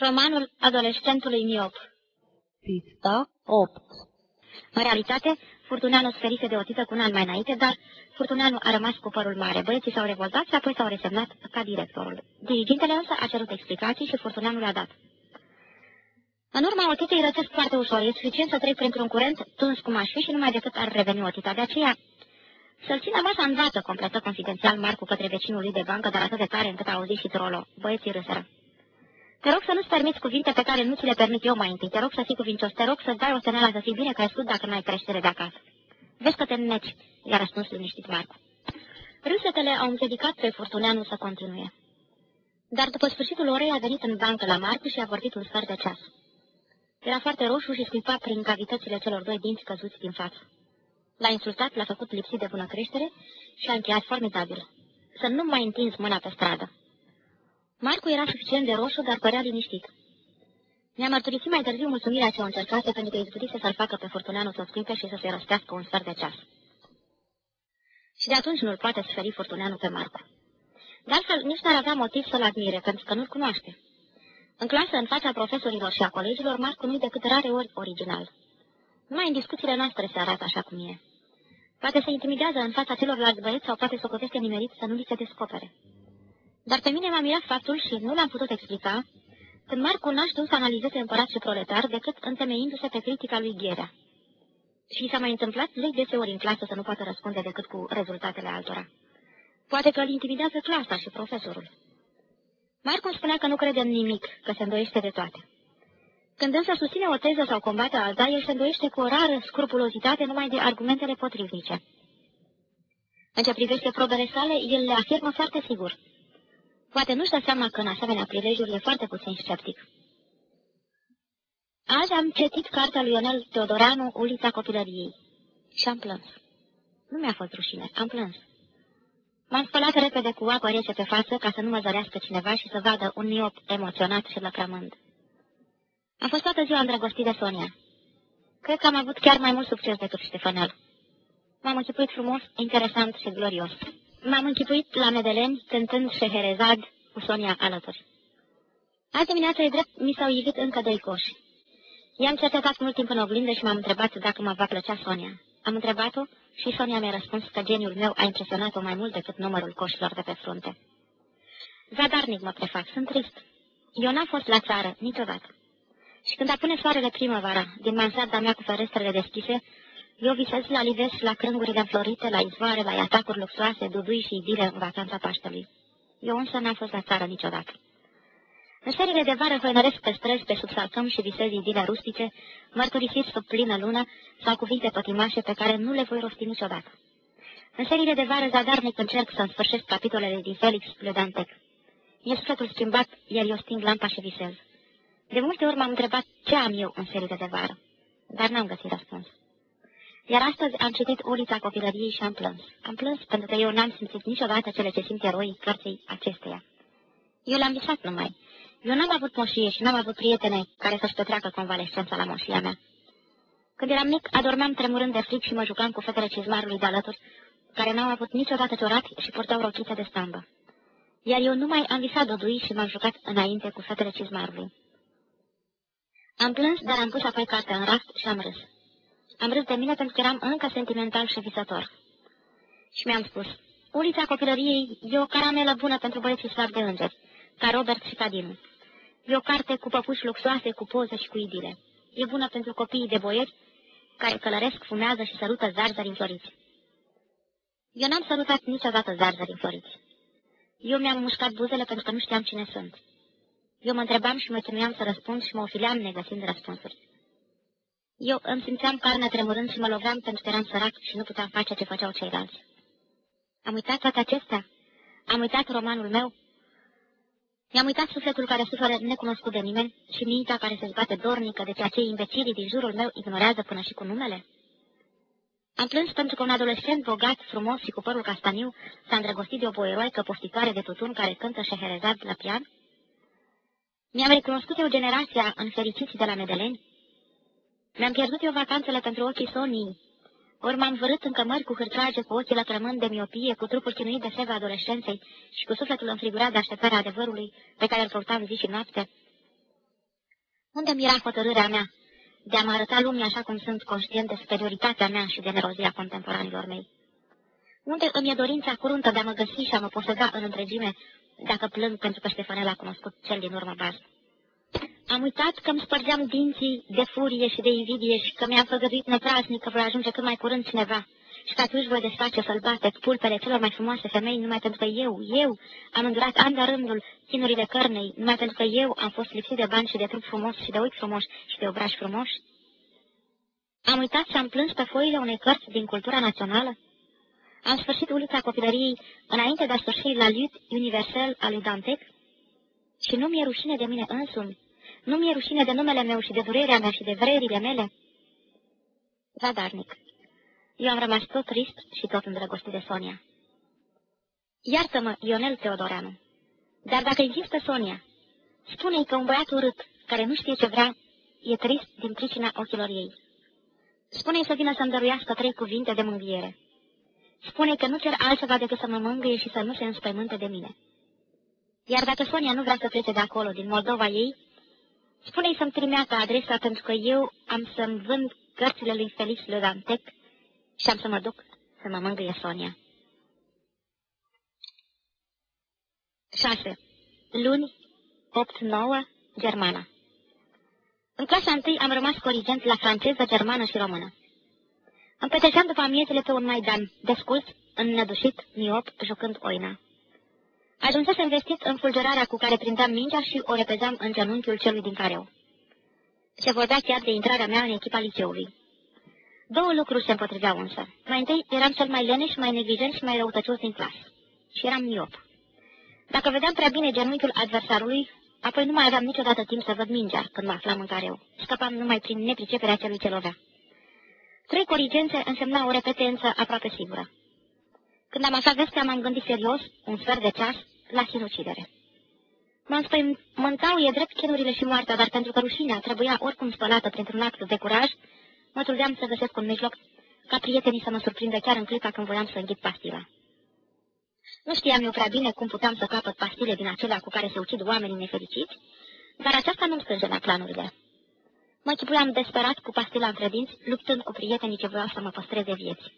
Romanul adolescentului miop Pista 8 În realitate, Furtuneanu sferise de o tită cu un an mai înainte, dar Furtuneanu a rămas cu părul mare. Băieții s-au revoltat și apoi s-au resemnat ca directorul. Dirigintele însă a cerut explicații și Furtuneanu le-a dat. În urma otitei răcesc foarte ușor. E suficient să trec printr-un curent tuns cum aș fi și numai decât ar reveni otita. De aceea, să-l țină masa în vață, completă confidențial Marcu către vecinul lui de bancă, dar atât de tare încât a auzit și trolo. Băieții râsără. Te rog să nu-ți permiți cuvinte pe care nu ți le permit eu mai întâi. Te rog să fii cuvincios. Te rog să dai o semnală să fii bine crescut dacă nu ai creștere de acasă. Vezi că te înneci, i-a răspuns liniștit Marcu. Râsetele au împiedicat pe Furtuneanu să continue. Dar după sfârșitul orei a venit în bancă la Marcu și a vorbit un sfert de ceas. Era foarte roșu și scuipa prin cavitățile celor doi dinți căzuți din față. L-a insultat, l-a făcut lipsit de bună creștere și a încheiat formidabil. Să nu mai întinzi mâna pe stradă. Marcu era suficient de roșu, dar părea liniștit. Mi-a mărturisit mai târziu mulțumirea ce o încercase pentru că izbutise să-l facă pe Furtuneanu să scuipe și să se răstească un sfert de ceas. Și de atunci nu-l poate sferi Furtuneanu pe Marcu. De altfel, nici n-ar avea motiv să-l admire, pentru că nu-l cunoaște. În clasă, în fața profesorilor și a colegilor, Marcu nu-i decât rare ori original. Numai în discuțiile noastre se arată așa cum e. Poate se intimidează în fața celorlalți băieți sau poate socotește nimerit să nu li se descopere. Dar pe mine m-a mirat faptul și nu l-am putut explica când Marcu n-a știut să analizeze împărat și proletar decât întemeindu-se pe critica lui Gherea. Și s-a mai întâmplat lui deseori în clasă să nu poată răspunde decât cu rezultatele altora. Poate că îl intimidează clasa și profesorul. Marcu îmi spunea că nu crede în nimic, că se îndoiește de toate. Când însă susține o teză sau combate alta, el se îndoiește cu o rară scrupulozitate numai de argumentele potrivnice. În ce privește probele sale, el le afirmă foarte sigur. Poate nu-și dă seama că în asemenea prilejuri e foarte puțin sceptic. Azi am citit cartea lui Ionel Teodoreanu, Ulița copilăriei. Și am plâns. Nu mi-a fost rușine, am plâns. M-am spălat repede cu apă rece pe față ca să nu mă zărească cineva și să vadă un miop emoționat și lăcrămând. Am fost toată ziua îndrăgostit de Sonia. Cred că am avut chiar mai mult succes decât Ștefanel. M-am închipuit frumos, interesant și glorios. M-am închipuit la Medeleni, cântând Șeherezad cu Sonia alături. Azi dimineața e drept, mi s-au ivit încă doi coși. I-am cercetat mult timp în oglindă și m-am întrebat dacă mă va plăcea Sonia. Am întrebat-o și Sonia mi-a răspuns că geniul meu a impresionat-o mai mult decât numărul coșilor de pe frunte. Zadarnic mă prefac, sunt trist. Eu n-am fost la țară, niciodată. Și când apune soarele primăvara, din mansarda mea cu ferestrele deschise, eu visez la lives la crângurile înflorite, la izvoare, la atacuri luxoase, dudui și idile în vacanța Paștelui. Eu însă n-am fost la țară niciodată. În serile de vară hăinăresc pe străzi, pe subsalcăm și visez idile rustice, mărturisiți sub plină lună sau cuvinte pătimașe pe care nu le voi rosti niciodată. În serile de vară zadarnic încerc să sfârșesc capitolele din Felix Le Dantec. E sufletul schimbat, iar eu sting lampa și visez. De multe ori m-am întrebat ce am eu în serile de vară, dar n-am găsit răspuns. Iar astăzi am citit Ulița copilăriei și am plâns. Am plâns pentru că eu n-am simțit niciodată cele ce simt eroii cărții acesteia. Eu l-am visat numai. Eu n-am avut moșie și n-am avut prietene care să-și petreacă convalescența la moșia mea. Când eram mic, adormeam tremurând de fric și mă jucam cu fetele cizmarului de alături, care n-au avut niciodată ciorapi și purtau rochițe de stambă. Iar eu nu mai am visat dodui și m-am jucat înainte cu fetele cizmarului. Am plâns, dar am pus apoi cartea în raft și am râs. Am râs de mine pentru că eram încă sentimental și visător. Și mi-am spus, ulița copilăriei e o caramelă bună pentru băieții slabi de îngeri, ca Robert și Cadinu. E o carte cu păpuși luxoase, cu poze și cu idile. E bună pentru copiii de boieri care călăresc, fumează și sărută zarzări înfloriți. Eu n-am sărutat niciodată zarzări înfloriți. Eu mi-am mușcat buzele pentru că nu știam cine sunt. Eu mă întrebam și mă chinuiam să răspund și mă ofileam negăsind răspunsuri. Eu îmi simțeam carnea tremurând și mă loveam pentru că eram sărac și nu puteam face ce făceau ceilalți. Am uitat toate acestea? Am uitat romanul meu? Mi-am uitat sufletul care suferă necunoscut de nimeni și mintea care se zbate dornică de ceea ce imbecilii din jurul meu ignorează până și cu numele? Am plâns pentru că un adolescent bogat, frumos și cu părul castaniu s-a îndrăgostit de o boieroaică poftitoare de tutun care cântă șeherezat la pian? Mi-am recunoscut eu generația în fericiții de la Medeleni? Mi-am pierdut eu vacanțele pentru ochii sonii, ori m-am vărât în cămări cu hârtrage, cu ochii lăcrămând de miopie, cu trupul chinuit de seva adolescenței și cu sufletul înfrigurat de așteptarea adevărului pe care îl purtam zi și noapte. Unde-mi era hotărârea mea de a mă arăta lumii așa cum sunt conștient de superioritatea mea și de nerozia contemporanilor mei? Unde îmi e dorința curuntă de a mă găsi și a mă poseda în întregime dacă plâng pentru că Ștefanel a cunoscut cel din urmă baz? Am uitat că îmi spărgeam dinții de furie și de invidie și că mi-am făgăduit nepraznic că voi ajunge cât mai curând cineva și că atunci voi desface sălbate pulpele celor mai frumoase femei numai pentru că eu, eu, am îndurat an de rândul chinurile cărnei, numai pentru că eu am fost lipsit de bani și de trup frumos și de ochi frumoși și de obrași frumoși? Am uitat și am plâns pe foile unei cărți din cultura națională? Am sfârșit ulița copilăriei înainte de a sfârși la lut universal al lui Dantec? Și nu mi-e rușine de mine însumi? Nu mi-e rușine de numele meu și de durerea mea și de vrerile mele? Zadarnic. Eu am rămas tot trist și tot îndrăgostit de Sonia. Iartă-mă, Ionel Teodoreanu, dar dacă există Sonia, spune-i că un băiat urât, care nu știe ce vrea, e trist din pricina ochilor ei. Spune-i să vină să-mi dăruiască trei cuvinte de mânghiere. Spune că nu cer altceva decât să mă mângâie și să nu se înspăimânte de mine. Iar dacă Sonia nu vrea să plece de acolo, din Moldova ei, spune-i să-mi trimeată adresa pentru că eu am să-mi vând cărțile lui Felix Le Dantec și am să mă duc să mă mângâie Sonia. 6. Luni, 8-9, Germana În clasa întâi am rămas corigent la franceză, germană și română. Îmi petreceam după amiezele pe un maidan, descult, înnădușit, miop, jucând oina. Ajunsesem vestit în fulgerarea cu care prindeam mingea și o repezeam în genunchiul celui din careu. Se vorbea chiar de intrarea mea în echipa liceului. Două lucruri se împotriveau însă. Mai întâi, eram cel mai leneș, mai neglijent și mai răutăcios din clasă. Și eram miop. Dacă vedeam prea bine genunchiul adversarului, apoi nu mai aveam niciodată timp să văd mingea când mă aflam în careu. Scăpam numai prin nepriceperea celui ce lovea. Trei corigențe însemna o repetență aproape sigură. Când am aflat vestea, m-am gândit serios, un sfert de ceas, la sinucidere. Mă înspăimântau e drept chinurile și moartea, dar pentru că rușinea trebuia oricum spălată printr-un act de curaj, mă trudeam să găsesc un mijloc ca prietenii să mă surprindă chiar în clipa când voiam să înghit pastila. Nu știam eu prea bine cum puteam să capăt pastile din acelea cu care se ucid oamenii nefericiți, dar aceasta nu-mi la planurile. Mă chipuiam desperat cu pastila între dinți, luptând cu prietenii ce voiau să mă păstreze vieți.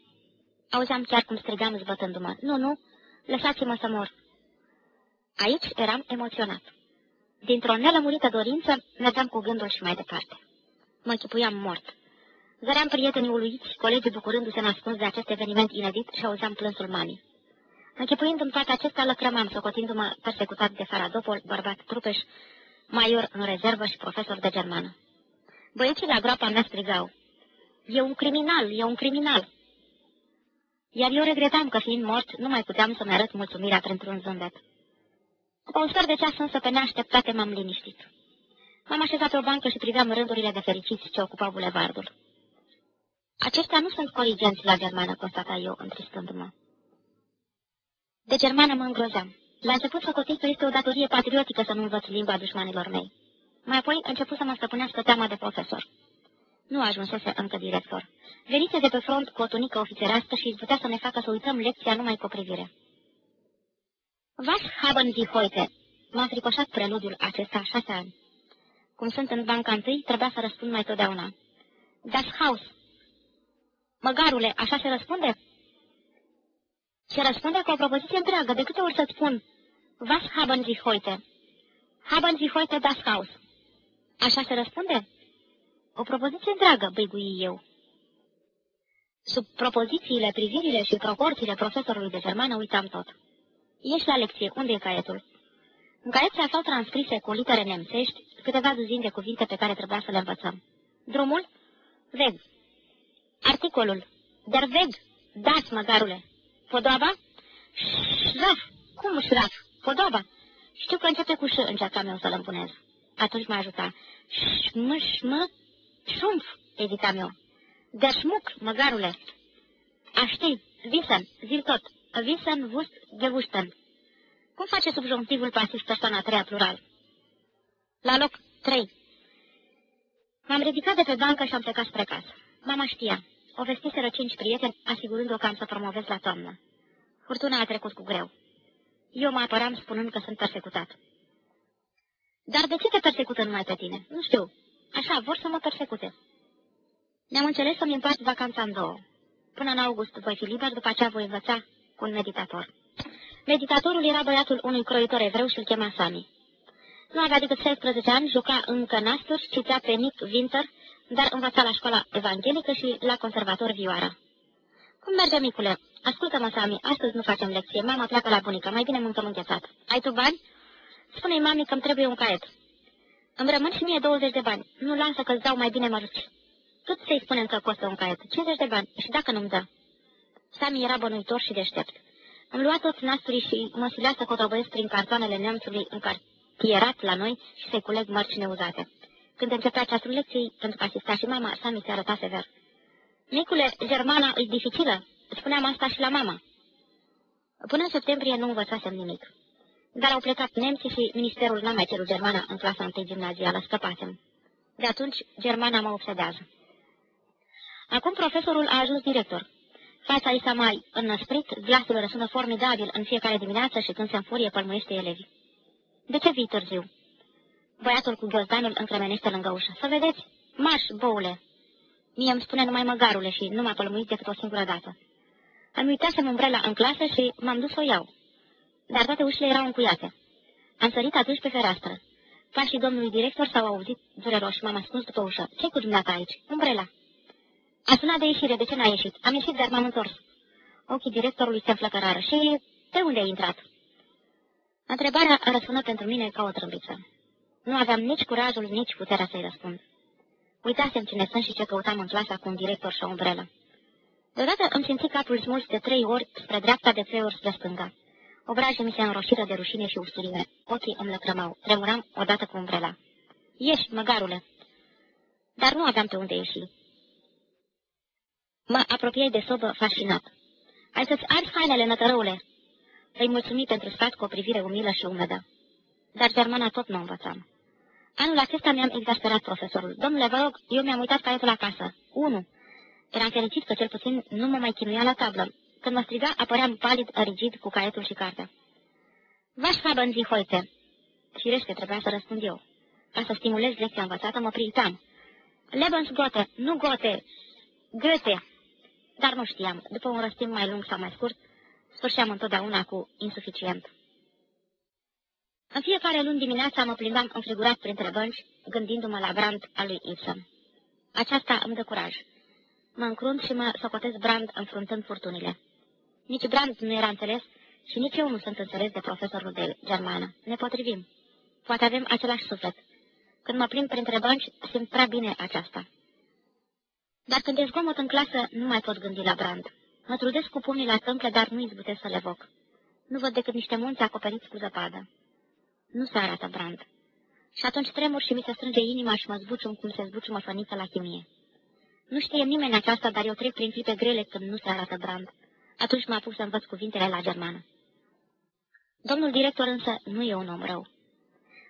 Auzeam chiar cum strigam zbătându-mă. Nu, nu, lăsați-mă să mor. Aici eram emoționat. Dintr-o nelămurită dorință, mergeam cu gândul și mai departe. Mă chipuiam mort. Zăream prietenii uluiți, colegii bucurându-se nascuns de acest eveniment inedit și auzeam plânsul mamii. Închipuind-mi toate acestea, lăcrămam, socotindu-mă persecutat de Faradopol, bărbat trupeș, maior în rezervă și profesor de germană. Băieții la groapa mea strigau, E un criminal, e un criminal! Iar eu regretam că, fiind mort, nu mai puteam să-mi arăt mulțumirea printr-un zâmbet. După un sfert de ceas însă pe neașteptate m-am liniștit. M-am așezat pe o bancă și priveam rândurile de fericiți ce ocupau bulevardul. Aceștia nu sunt corigenți la germană, constata eu, întristându-mă. De germană mă îngrozeam. La început să cotit că este o datorie patriotică să nu învăț limba dușmanilor mei. Mai apoi început să mă stăpânească teama de profesor. Nu ajunsese încă director. Venise de pe front cu o tunică ofițerească și putea să ne facă să uităm lecția numai cu o privire. Was haben Sie heute? M-a fricoșat preludiul acesta șase ani. Cum sunt în banca întâi, trebuia să răspund mai totdeauna. Das Haus. Măgarule, așa se răspunde? Se răspunde cu o propoziție întreagă. De câte ori să-ți spun Was haben Sie heute? Haben Sie heute das Haus? Așa se răspunde? O propoziție întreagă, băigui eu. Sub propozițiile, privirile și proporțiile profesorului de germană uitam tot. Ești la lecție. Unde e caietul? În caiet se aflau transcrise cu litere nemțești câteva duzini de cuvinte pe care trebuia să le învățăm. Drumul? Veg. Articolul. Der Weg. Das, măgarule. Podoaba? Șraf. Cum șraf? Podoaba. Știu că începe cu ș, încercam eu să-l împunez. Atunci mă ajuta. Șm, șm, șumf, ezitam eu. Der șmuc, măgarule. Aș ști, visen, zil tot. Visen, vust, gewusten. Cum face subjunctivul pasiv persoana a treia plural? La loc 3. M-am ridicat de pe bancă și am plecat spre casă. Mama știa. O vestiseră cinci prieteni, asigurând-o că am să promovez la toamnă. Furtuna a trecut cu greu. Eu mă apăram spunând că sunt persecutat. Dar de ce te persecută numai pe tine? Nu știu. așa, vor să mă persecute. Ne-am înțeles să-mi împart vacanța în două. Până în august voi fi liber, după aceea voi învăța cu un meditator. Meditatorul era băiatul unui croitor evreu și îl chema Sami. Nu avea decât 16 ani, juca încă nasturi, citea pe Nick Winter, dar învăța la școala evanghelică și la conservator vioara. Cum merge, micule? Ascultă-mă, Sami, astăzi nu facem lecție. Mama pleacă la bunică, mai bine mâncăm înghețat. Ai tu bani? Spune-i mami că îmi trebuie un caiet. Îmi rămân și mie 20 de bani. Nu lasă că-ți dau mai bine măruci. Cât să-i spunem că costă un caiet? 50 de bani. Și dacă nu-mi dă? Sami era bănuitor și deștept. Îmi lua toți nasturii și mă silea să cotrobăiesc prin cartoanele neamțului în cartierat la noi și să-i culeg mărci neuzate. Când începea ceasul lecției, pentru că asista și mama, Sami se arăta sever. Micule, germana e dificilă. Spuneam asta și la mama. Până în septembrie nu învățasem nimic. Dar au plecat nemții și ministerul n-a mai cerut germana în clasa întâi gimnazială, scăpasem. De atunci, germana mă obsedează. Acum profesorul a ajuns director. Fața ei s-a mai înnăsprit, glasul răsună formidabil în fiecare dimineață și când se înfurie pălmuiește elevii. De ce vii târziu? Băiatul cu ghiozdanul încremenește lângă ușă. Să vedeți, marș, boule! Mie îmi spune numai măgarule și nu m-a pălmuit decât o singură dată. Am uitasem umbrela în clasă și m-am dus să o iau. Dar toate ușile erau încuiate. Am sărit atunci pe fereastră. Pașii domnului director s-au auzit dureroși și m-am ascuns după ușă. Ce cu dumneata aici? Umbrela. A sunat de ieșire, de ce n-a ieșit? Am ieșit, dar m-am întors. Ochii directorului se înflăcărară. Și pe unde ai intrat? Întrebarea răsună pentru mine ca o trâmbiță. Nu aveam nici curajul, nici puterea să-i răspund. Uitasem cine sunt și ce căutam în clasa cu un director și o umbrelă. Deodată îmi simți capul smuls de trei ori spre dreapta, de trei ori spre stânga. Obrajii mi se înroșiră de rușine și usturime. Ochii îmi lăcrămau. Tremuram odată cu umbrela. Ieși, măgarule! Dar nu aveam pe unde ieși. Mă apropiai de sobă fascinat. Ai să-ți arzi hainele, nătărăule! Îi mulțumi pentru stat cu o privire umilă și umedă. Dar germana tot nu învățam. Anul acesta mi-am exasperat profesorul. Domnule, vă rog, eu mi-am uitat caietul acasă. Unu. Eram fericit că cel puțin nu mă mai chinuia la tablă. Când mă striga, apăream palid, rigid, cu caietul și cartea. Vaș haben zi hoite. Firește, trebuia să răspund eu. Ca să stimulez lecția învățată, mă printam. Lebens gote, nu gote, Goethe. Dar nu știam. După un răstim mai lung sau mai scurt, sfârșeam întotdeauna cu insuficient. În fiecare luni dimineața mă plimbam înfrigurat printre bănci, gândindu-mă la Brand al lui Ibsen. Aceasta îmi dă curaj. Mă încrunt și mă socotez Brand înfruntând furtunile. Nici Brand nu era înțeles și nici eu nu sunt înțeles de profesorul de germană. Ne potrivim. Poate avem același suflet. Când mă plimb printre bănci, simt prea bine aceasta. Dar când e zgomot în clasă, nu mai pot gândi la Brand. Mă trudesc cu pumnii la tâmple, dar nu izbutesc să le voc. Nu văd decât niște munți acoperiți cu zăpadă. Nu se arată Brand. Și atunci tremur și mi se strânge inima și mă zbucium cum se zbuciumă făniță la chimie. Nu știe nimeni aceasta, dar eu trec prin clipe grele când nu se arată Brand. Atunci m-a pus să învăț cuvintele la germană. Domnul director însă nu e un om rău.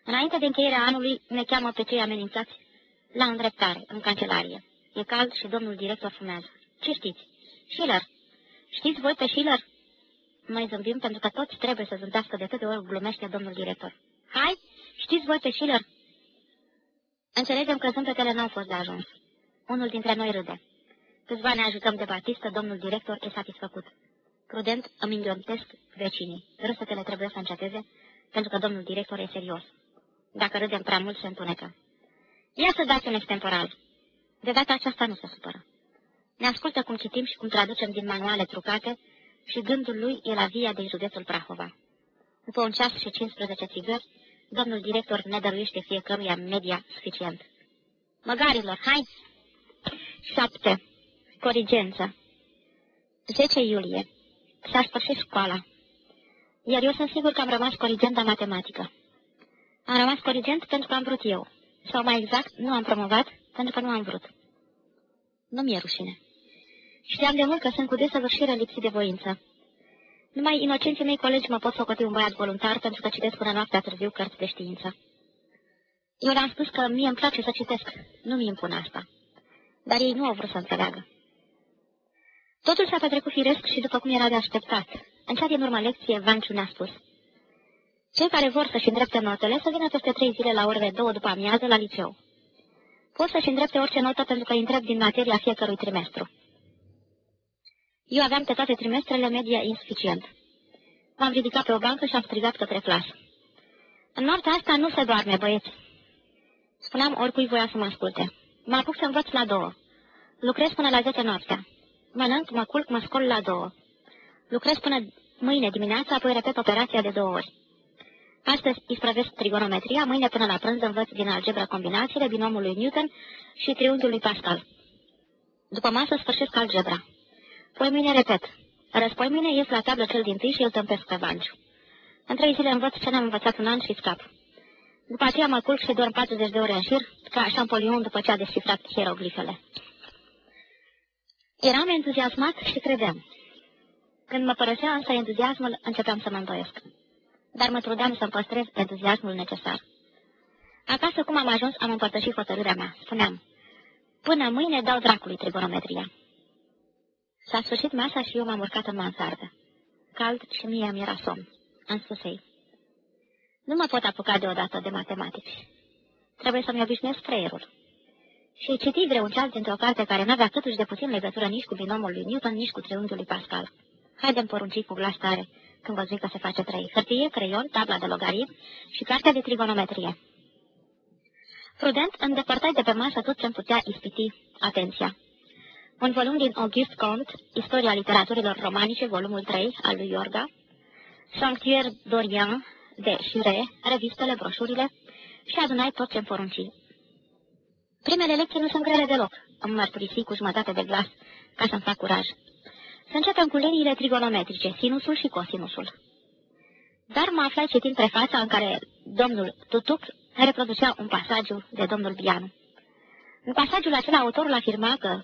Înainte de încheierea anului, ne cheamă pe cei amenințați la îndreptare, în cancelarie. E cald și domnul director fumează. Ce știți? Schiller. Știți voi pe Schiller? Noi zâmbim pentru că toți trebuie să zâmbească de câte ori glumește domnul director. Hai, știți voi pe Schiller? Înțelegem că zâmbetele n-au fost de ajuns. Unul dintre noi râde. Câțiva ne ajutăm de batistă, domnul director e satisfăcut. Prudent îmi înghiontesc vecinii. Râsetele trebuie să înceteze, pentru că domnul director e serios. Dacă râdem prea mult, se întunecă. Ia să dați un extemporal. De data aceasta nu se supără. Ne ascultă cum citim și cum traducem din manuale trucate și gândul lui e la via din județul Prahova. După un ceas și 15 țigări, domnul director ne dăruiește fiecăruia media suficient. Măgarilor, hai! 7. Corigență 10 iulie. S-a sfârșit școala. Iar eu sunt sigur că am rămas corigent la matematică. Am rămas corigent pentru că am vrut eu. Sau mai exact, nu am promovat pentru că nu am vrut. Nu mi-e rușine. Știam de mult că sunt cu desăvârșire lipsit de voință. Numai inocenții mei colegi mă pot socoti un băiat voluntar pentru că citesc până noaptea târziu cărți de știință. Eu le-am spus că mie îmi place să citesc, nu mi impun asta. Dar ei nu au vrut să înțeleagă. Totul s-a petrecut firesc și după cum era de așteptat. În cea din urmă lecție, Vanciu ne-a spus. Cei care vor să-și îndrepte notele să vină peste trei zile la orele două după amiază la liceu. Pot să-și îndrepte orice notă pentru că îi întreb din materia fiecărui trimestru. Eu aveam pe toate trimestrele media insuficient. M-am ridicat pe o bancă și am strigat către clasă. În noaptea asta nu se doarme, băieți. Spuneam oricui voia să mă asculte. Mă apuc să învăț la două. Lucrez până la zece noaptea. Mănânc, mă culc, mă scol la două. Lucrez până mâine dimineața, apoi repet operația de două ori. Astăzi isprăvesc trigonometria, mâine până la prânz învăț din algebra combinațiile, binomul lui Newton și triunghiul lui Pascal. După masă sfârșesc algebra. Poi mâine repet. Răspoi mâine ies la tablă cel din tâi și îl tâmpesc pe banciu. În trei zile învăț ce n-am învățat un an și scap. După aceea mă culc și dorm 40 de ore în șir, ca Champollion după ce a descifrat hieroglifele. Eram entuziasmat și credeam. Când mă părăsea însă entuziasmul, începeam să mă îndoiesc. Dar mă trudeam să-mi păstrez entuziasmul necesar. Acasă, cum am ajuns, am împărtășit hotărârea mea. Spuneam, până mâine dau dracului trigonometria. S-a sfârșit masa și eu m-am urcat în mansardă. Cald și mie mi era somn. Am spus ei. Nu mă pot apuca deodată de matematici. Trebuie să-mi obișnuiesc creierul. Și citi vreun ceas dintr-o carte care n-avea câtuși de puțin legătură nici cu binomul lui Newton, nici cu triunghiul lui Pascal. Haidem porunci cu glas tare, când văzui că se face trei. Hârtie, creion, tabla de logarit și cartea de trigonometrie. Prudent, îndepărtați de pe masă tot ce-mi putea ispiti atenția. Un volum din Auguste Comte, Istoria literaturilor romanice, volumul 3, al lui Iorga, Sanctuaire d'Orient, de Jure, revistele, broșurile și adunai tot ce-mi porunci. Primele lecții nu sunt grele deloc, am mărturisit cu jumătate de glas, ca să-mi fac curaj. Să începem cu liniile trigonometrice, sinusul și cosinusul. Dar mă aflai citind prefața în care domnul Tutuc reproducea un pasaj de domnul Bianu. În pasajul acela, autorul afirma că,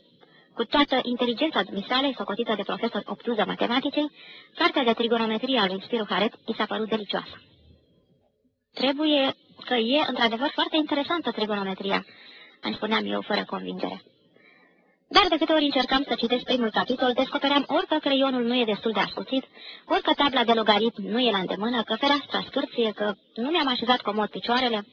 cu toată inteligența dumisale, socotită de profesor obtuză matematice, cartea de trigonometrie a lui Spiru Haret i s-a părut delicioasă. Trebuie că e, într-adevăr, foarte interesantă trigonometria, îmi spuneam eu fără convingere. Dar de câte ori încercam să citesc primul capitol, descopeream ori că creionul nu e destul de ascuțit, ori că tabla de logaritm nu e la îndemână, că fereastra scârție, că nu mi-am așezat comod picioarele,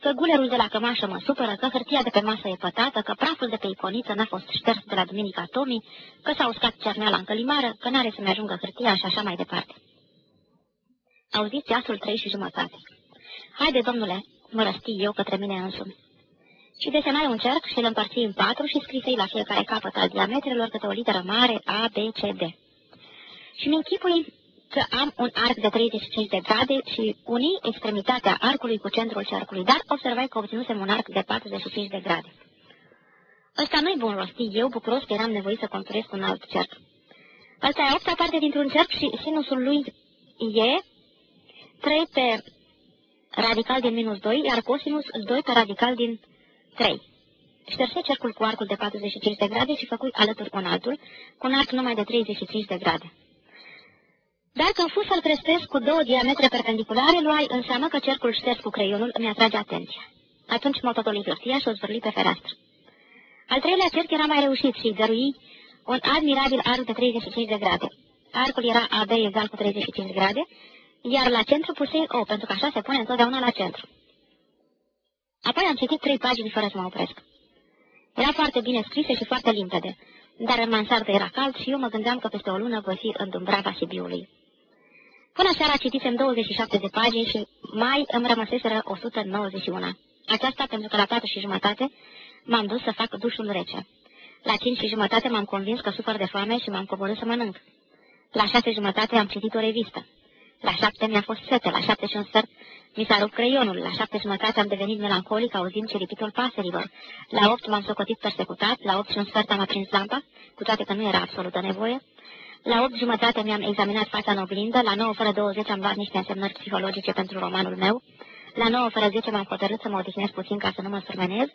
că gulerul de la cămașă mă supără, că hârtia de pe masă e pătată, că praful de pe iconiță n-a fost șters de la duminica Tomii, că s-a uscat cerneala în călimară, că n-are să-mi ajungă hârtia și așa mai departe. Auziți ceasul trei și jumătate. Haide, domnule, mă răsti eu către mine însumi și desenai un cerc și îl împărți în patru și scrisei la fiecare capăt al diametrelor câte o literă mare A, B, C, D. Și mi închipui că am un arc de 35 de grade și unii extremitatea arcului cu centrul cercului, dar observai că obținusem un arc de 45 de grade. Ăsta nu-i bun, rosti eu, bucuros că eram nevoit să conturez un alt cerc. Ăsta e opta parte dintr-un cerc și sinusul lui e 3 pe radical din minus 2, iar cosinus 2 pe radical din 3. Șterse cercul cu arcul de 45 de grade și făcui alături un altul, cu un arc numai de 35 de grade. Dacă în fus să-l crestesc cu două diametre perpendiculare, luai în seamă că cercul șters cu creionul îmi atrage atenția. Atunci mă totoli hârtia și o zvârli pe fereastră. Al treilea cerc era mai reușit și dărui un admirabil arc de 35 de grade. Arcul era AB egal cu 35 de grade, iar la centru pusei O, pentru că așa se pune întotdeauna la centru. Apoi am citit trei pagini fără să mă opresc. Era foarte bine scrise și foarte limpede, dar în mansardă era cald și eu mă gândeam că peste o lună voi fi în Dumbrava Sibiului. Până seara citisem 27 de pagini și mai îmi rămăseseră 191. Aceasta pentru că la patru și jumătate m-am dus să fac dușul rece. La cinci și jumătate m-am convins că sufăr de foame și m-am coborât să mănânc. La șase jumătate am citit o revistă. La șapte mi-a fost sete, la șapte și un sfert mi s-a rupt creionul, la șapte jumătate am devenit melancolic auzind ciripitul paserilor. La opt m-am socotit persecutat, la opt și un sfert am aprins lampa, cu toate că nu era absolută nevoie. La opt jumătate mi-am examinat fața în oglindă, la 9 fără 20 am luat niște însemnări psihologice pentru romanul meu, la 9 fără 10 m-am hotărât să mă odihnesc puțin ca să nu mă surmenez,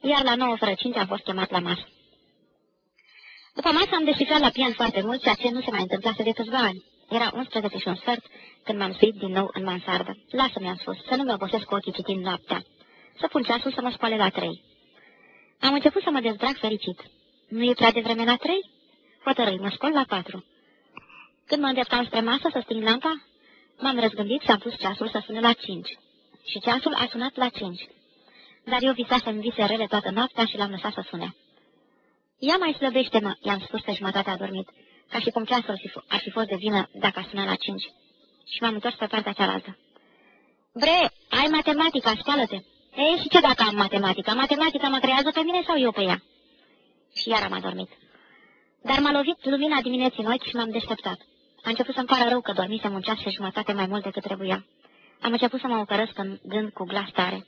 iar la 9 fără 5 am fost chemat la masă. După masă am descifrat la pian foarte mult, ceea ce nu se mai întâmplase de câțiva ani. Era 11 și un sfert când m-am suit din nou în mansardă. Lasă, mi-am spus, să nu mă obosesc cu ochii citind noaptea. Să pun ceasul să mă spale la trei. Am început să mă dezdrag fericit. Nu e prea devreme la trei? Hotărâi, mă scol la patru. Când mă îndreptam spre masă să sting lampa, m-am răzgândit și am pus ceasul să sune la cinci. Și ceasul a sunat la cinci. dar eu visasem vise rele toată noaptea și l-am lăsat să sune. Ia mai slăbește-mă, i-am spus pe jumătate adormit, ca și cum ceasul ar fi fost de vină dacă a sunat la cinci. Și m-am întors pe partea cealaltă. Bre, ai matematica, spală-te! Ei, și ce dacă am matematica? Matematica mă creează pe mine sau eu pe ea? Și iar am adormit. Dar m-a lovit lumina dimineții în ochi și m-am deșteptat. A început să-mi pară rău că dormisem un ceas și jumătate mai mult decât trebuia. Am început să mă ocărăsc în gând cu glas tare.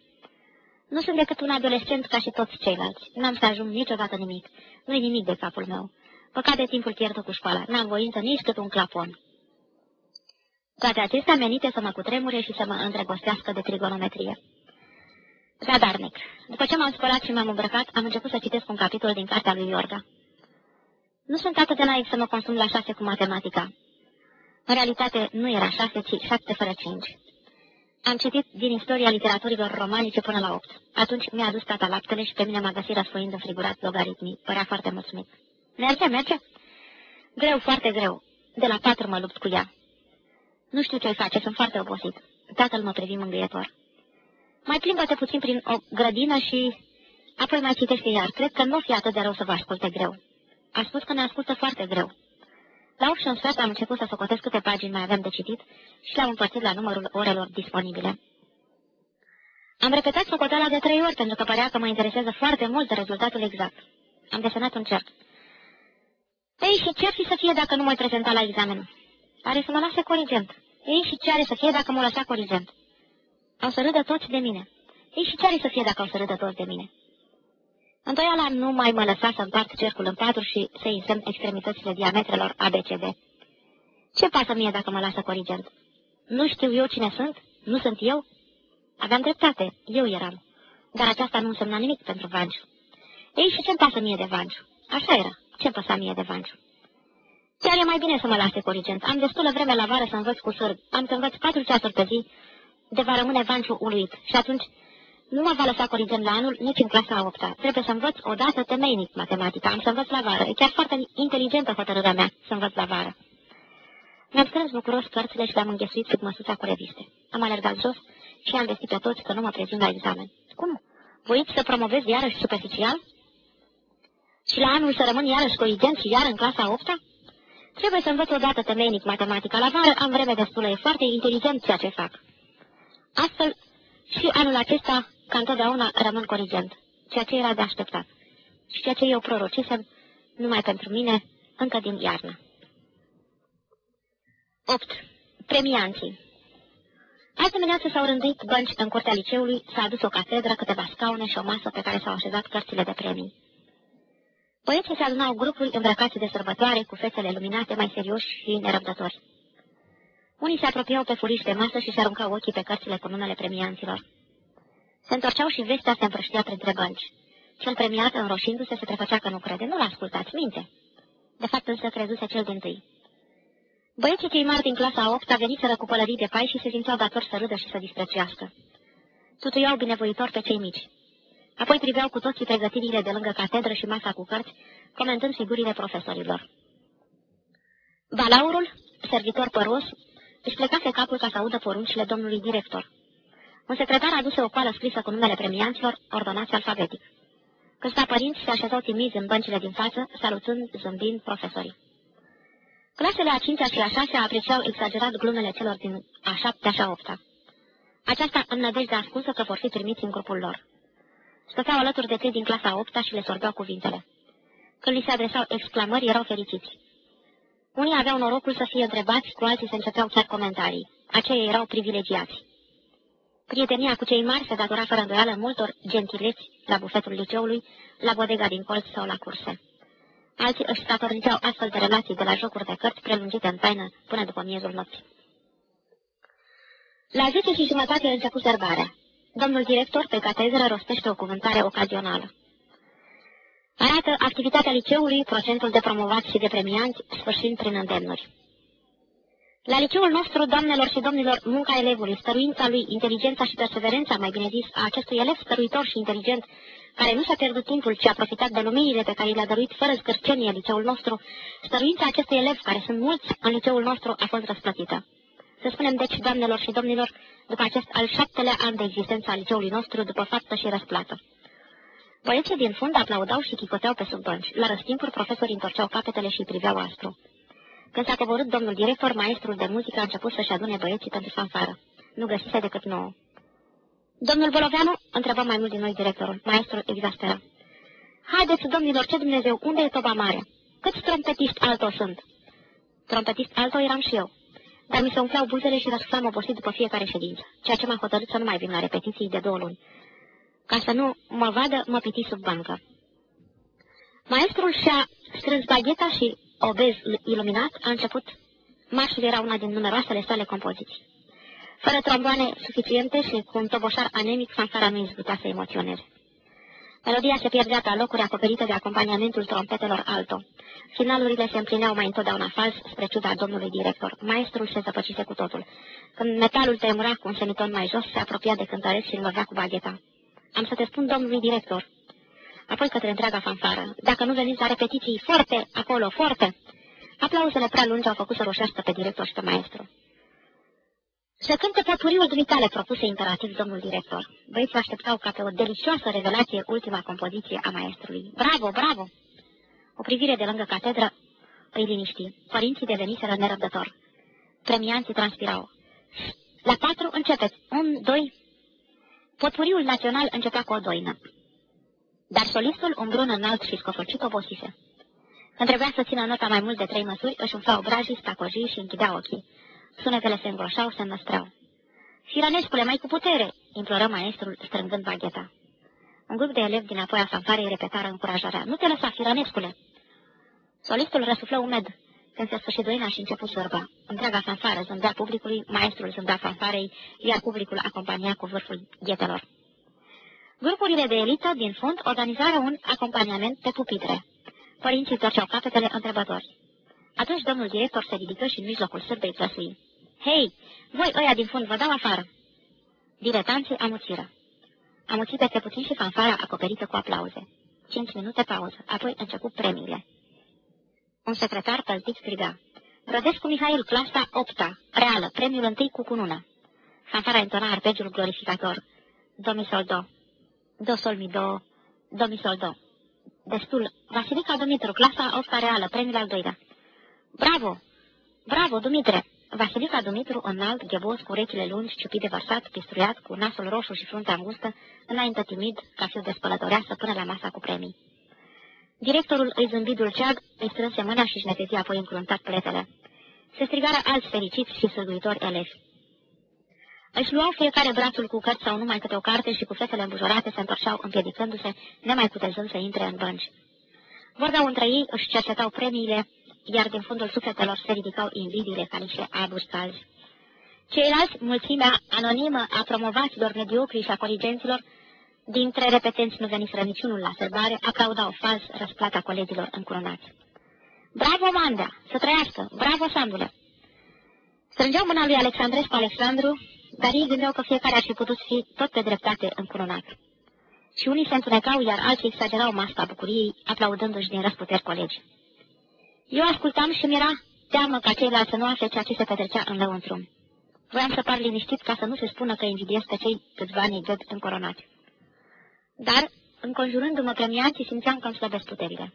Nu sunt decât un adolescent ca și toți ceilalți. N-am să ajung niciodată nimic. Nu-i nimic de capul meu. Păcat de timpul pierdut cu școala. N-am voință nici cât un clapon. Toate acestea menite să mă cutremure și să mă îndrăgostească de trigonometrie. Zadarnic. După ce m-am spălat și m-am îmbrăcat, am început să citesc un capitol din cartea lui Iorga. Nu sunt atât de naiv să mă consum la șase cu matematica. În realitate, nu era șase, ci șapte fără cinci. Am citit din istoria literaturilor romanice până la opt. Atunci mi-a adus tata laptele și pe mine m-a găsit răsfoind în frigurat logaritmii. Părea foarte mulțumit. Merge, merge? Greu, foarte greu. De la patru mă lupt cu ea. Nu știu ce-i face, sunt foarte obosit. Tatăl mă privi mângâietor. Mai plimbă-te puțin prin o grădină și apoi mai citește iar. Cred că nu o fi atât de rău să vă asculte greu. A spus că ne ascultă foarte greu. La 8 și un sfert am început să socotesc câte pagini mai avem de citit și le-am împărțit la numărul orelor disponibile. Am repetat socoteala de trei ori pentru că părea că mă interesează foarte mult rezultatul exact. Am desenat un cerc. Ei, și ce fi să fie dacă nu mă prezenta la examen? Are să mă lase corigent. Ei, și ce are să fie dacă mă lăsa corigent? Au să râdă toți de mine. Ei, și ce are să fie dacă au să râdă toți de mine? Întoiala nu mai mă lăsa să împart cercul în patru și să însemn extremitățile diametrelor ABCD. Ce pasă mie dacă mă lasă corigent? Nu știu eu cine sunt? Nu sunt eu? Aveam dreptate, eu eram. Dar aceasta nu însemna nimic pentru Vanciu. Ei, și ce-mi pasă mie de Vanciu? Așa era. Ce-mi păsa mie de Vanciu? Chiar e mai bine să mă lase corigent. Am destulă vreme la vară să învăț cu sârb. Am să învăț patru ceasuri pe zi, de va rămâne Vanciu uluit. Și atunci nu mă va lăsa corigent la anul, nici în clasa a opta. Trebuie să învăț odată temeinic matematica. Am să învăț la vară. E chiar foarte inteligentă hotărârea mea să învăț la vară. Mi-am strâns bucuros cărțile și le-am înghesuit sub măsuța cu reviste. Am alergat jos și am vestit pe toți că nu mă prezint la examen. Cum? Voiți să promovez iarăși superficial? Și la anul să rămân iarăși corigent și iar în clasa a opta? Trebuie să învăț odată temeinic matematica. La vară am vreme destulă, e foarte inteligent ceea ce fac. Astfel, și anul acesta ca întotdeauna rămân corigent, ceea ce era de așteptat și ceea ce eu prorocisem numai pentru mine încă din iarnă. 8. Premianții Azi dimineață s-au rânduit bănci în curtea liceului, s-a adus o catedră, câteva scaune și o masă pe care s-au așezat cărțile de premii. Băieții se adunau grupuri îmbrăcați de sărbătoare, cu fețele luminate, mai serioși și nerăbdători. Unii se apropiau pe furiș de masă și se aruncau ochii pe cărțile cu numele premianților. Se întorceau și vestea se împrăștia printre bănci. Cel premiat, înroșindu-se, se prefăcea că nu crede. Nu-l ascultați, minte. De fapt, însă crezuse cel din tâi. Băieții cei mari din clasa a 8 veniseră cu pălării de pai și se simțeau datori să râdă și să disprețuiască. Tutuiau binevoitor pe cei mici. Apoi priveau cu toții pregătirile de lângă catedră și masa cu cărți, comentând figurile profesorilor. Balaurul, servitor păros, își plecase capul ca să audă poruncile domnului director. Un secretar aduse o coală scrisă cu numele premianților, ordonați alfabetic. Câțiva părinți se așezau timizi în băncile din față, salutând, zâmbind profesorii. Clasele a cincea și a șasea apreciau exagerat glumele celor din a șaptea și a opta. Aceasta în nădejde ascunsă că vor fi trimiți în grupul lor. Stăteau alături de cei din clasa a opta și le sorbeau cuvintele. Când li se adresau exclamări, erau fericiți. Unii aveau norocul să fie întrebați, cu alții se începeau chiar comentarii. Aceia erau privilegiați. Prietenia cu cei mari se datora fără îndoială multor gentileți la bufetul liceului, la bodega din colț sau la curse. Alții își statorniceau astfel de relații de la jocuri de cărți prelungite în taină până după miezul nopții. La zece și jumătate a început serbarea. Domnul director pe catedră rostește o cuvântare ocazională. Arată activitatea liceului, procentul de promovați și de premianți, sfârșind prin îndemnuri. La liceul nostru, doamnelor și domnilor, munca elevului, stăruința lui, inteligența și perseverența, mai bine zis, a acestui elev stăruitor și inteligent, care nu și-a pierdut timpul, ci a profitat de luminile pe care le-a dăruit fără scârcenie liceul nostru, stăruința acestui elev, care sunt mulți în liceul nostru, a fost răsplătită. Să spunem deci, doamnelor și domnilor, după acest al șaptelea an de existență al liceului nostru, după faptă și răsplată. Băieții din fund aplaudau și chicoteau pe sub bănci. La răstimpuri, profesorii întorceau capetele și priveau astru. Când s-a coborât domnul director, maestrul de muzică a început să-și adune băieții pentru fanfară. Nu găsise decât nouă. Domnul Boloveanu? întrebă mai mult din noi directorul. Maestrul exasperă. Haideți, domnilor, ce Dumnezeu, unde e toba mare? Câți trompetiști alto sunt? Trompetist alto eram și eu. Dar mi se umflau buzele și răsuflam obosit după fiecare ședință, ceea ce m-a hotărât să nu mai vin la repetiții de două luni. Ca să nu mă vadă, mă piti sub bancă. Maestrul și-a strâns bagheta și, obez iluminat, a început. Marșul era una din numeroasele sale compoziții. Fără tromboane suficiente și cu un toboșar anemic, fanfara nu izbutea să emoționeze. Melodia se pierdea pe locuri acoperite de acompaniamentul trompetelor alto. Finalurile se împlineau mai întotdeauna fals, spre ciuda domnului director. Maestrul se zăpăcise cu totul. Când metalul tremura cu un semiton mai jos, se apropia de cântăreț și îl lovea cu bagheta. Am să te spun domnului director. Apoi către întreaga fanfară. Dacă nu veniți la repetiții, foarte, acolo, foarte. Aplauzele prea lungi au făcut să roșească pe director și pe maestru. Să cânte potpuriul dumitale, propuse imperativ domnul director. Băieții așteptau ca pe o delicioasă revelație ultima compoziție a maestrului. Bravo, bravo! O privire de lângă catedră îi liniști. Părinții deveniseră nerăbdător. Premianții transpirau. La patru începeți. Un, doi. Potpuriul național începea cu o doină. Dar solistul, un brun înalt și scofocit, obosise. Când trebuia să țină nota mai mult de trei măsuri, își umflau obrajii, stacojii și închidea ochii. Sunetele se îngroșau, se înăstreau. Firanescule, mai cu putere!" imploră maestrul, strângând bagheta. Un grup de elevi din apoi a fanfarei repetară încurajarea. Nu te lăsa, Firanescule!" Solistul răsuflă umed. Când se sfârșit doina și început sorba. Întreaga fanfară zâmbea publicului, maestrul zâmbea fanfarei, iar publicul acompania cu vârful ghetelor. Grupurile de elită din fund organizară un acompaniament pe pupitre. Părinții torceau capetele întrebători. Atunci domnul director se ridică și în mijlocul sârbei plăsui. Hei, voi ăia din fund vă dau afară!" Diletanții amuțiră. Amuții peste puțin și fanfara acoperită cu aplauze. Cinci minute pauză, apoi început premiile. Un secretar tăltit striga. Rădescu Mihail, clasa 8 -a, reală, premiul întâi cu cunună. Fanfara intona arpegiul glorificator. Do mi sol do. Do sol mi do. Do mi sol do. Destul. Vasilica Dumitru, clasa 8 -a, reală, premiul al doilea. Bravo! Bravo, Dumitre! Vasilica Dumitru, înalt, ghebos, cu urechile lungi, ciupit de vărsat, pistruiat, cu nasul roșu și fruntea îngustă, înainte timid, ca fiu de spălătoreasă, până la masa cu premii. Directorul îi zâmbi dulceag, îi strânse mâna și își netezi apoi încruntat pletele. Se strigară alți fericiți și săduitori elevi. Își luau fiecare brațul cu cărți sau numai câte o carte și cu fetele îmbujorate se întorceau împiedicându-se, nemai putezând să intre în bănci. Vorbeau între ei, își cercetau premiile, iar din fundul sufletelor se ridicau invidiile ca niște aburi calzi. Ceilalți, mulțimea anonimă a promovaților mediocri și a coligenților, dintre repetenți nu veniseră niciunul la sărbare, aplaudau fals răsplata colegilor încuronați. Bravo, Mandea! Să trăiască! Bravo, Sandule! Strângeau mâna lui Alexandrescu Alexandru, dar ei gândeau că fiecare ar fi putut fi tot pe dreptate încurunat. Și unii se întunecau, iar alții exagerau masca bucuriei, aplaudându-și din răsputeri colegi. Eu ascultam și mi-era teamă ca ceilalți să nu afle ceea ce se petrecea în lăuntru. Voiam să par liniștit ca să nu se spună că invidiez pe cei câțiva ani găd încoronați. Dar, înconjurându-mă premianții, simțeam că îmi slăbesc puterile.